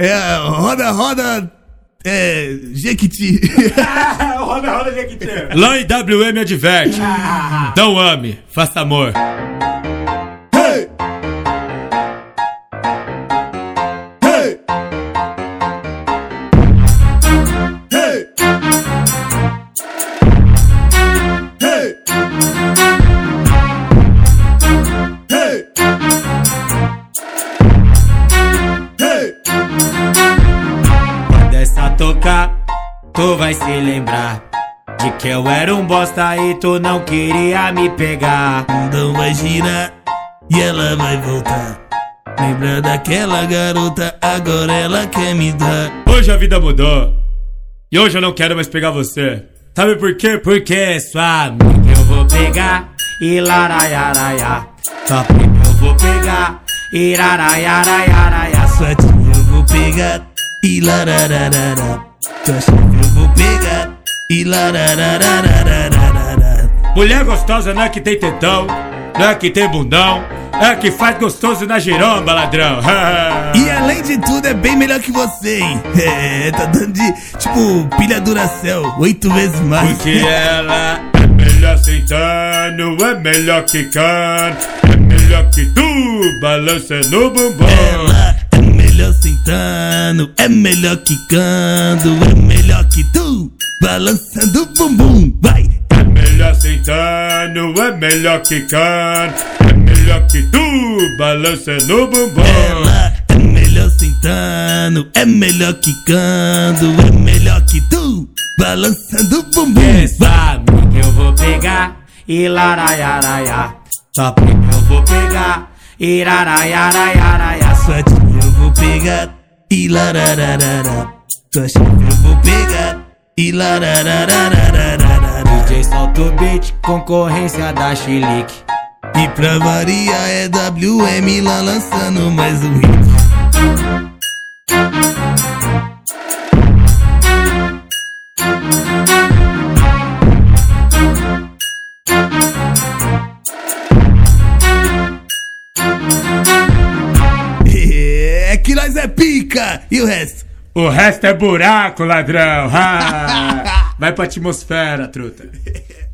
É, roda, roda. É. Jequiti. roda, roda, Jequiti. Lá em WM adverte. Não ame, faça amor. Hey! Hey! Tu vai se lembrar. De que eu era um bosta e tu não queria me pegar. Então vai girar e ela vai voltar. Lembra daquela garota, agora ela quer me dar. Hoje a vida mudou. E hoje eu não quero mais pegar você. Sabe por quê? Porque sua amiga eu vou pegar e laraiaraia. Sua prima eu vou pegar e laraiaraiaraia. Sua tia eu vou pegar e larararara. Sua chefe vou pegar e lararararararara. Mulher gostosa não é que tem tetão, não é que tem bundão, é que faz gostoso na giromba, ladrão. E além de tudo, é bem melhor que você, hein? É, tá dando de, tipo, pilha Duracell, oito vezes mais. Porque ela é melhor sentando, é melhor quicando, é melhor que tu, balançando o bumbum. Ela é melhor sentando, é melhor quicando, é melhor que tu, balançando o bumbum, vai! É melhor sentando, é melhor quicando, é melhor que tu, balançando o bumbum. Ela é melhor sentando, é melhor quicando, é melhor que tu, balançando o bumbum, Essa vai! amiga eu vou pegar e laraiaraia. Sua prima eu vou pegar e laraiaraiaraia. Sua tia eu vou pegar e larararara. Sua chefe eu vou pegar e lararararararara. DJ solta o beat, concorrência da Chilique. E pra variar é WM lá lançando mais um hit. É que nós é pica! E o resto? O resto é buraco, ladrão. Ah, vai pra atmosfera, truta.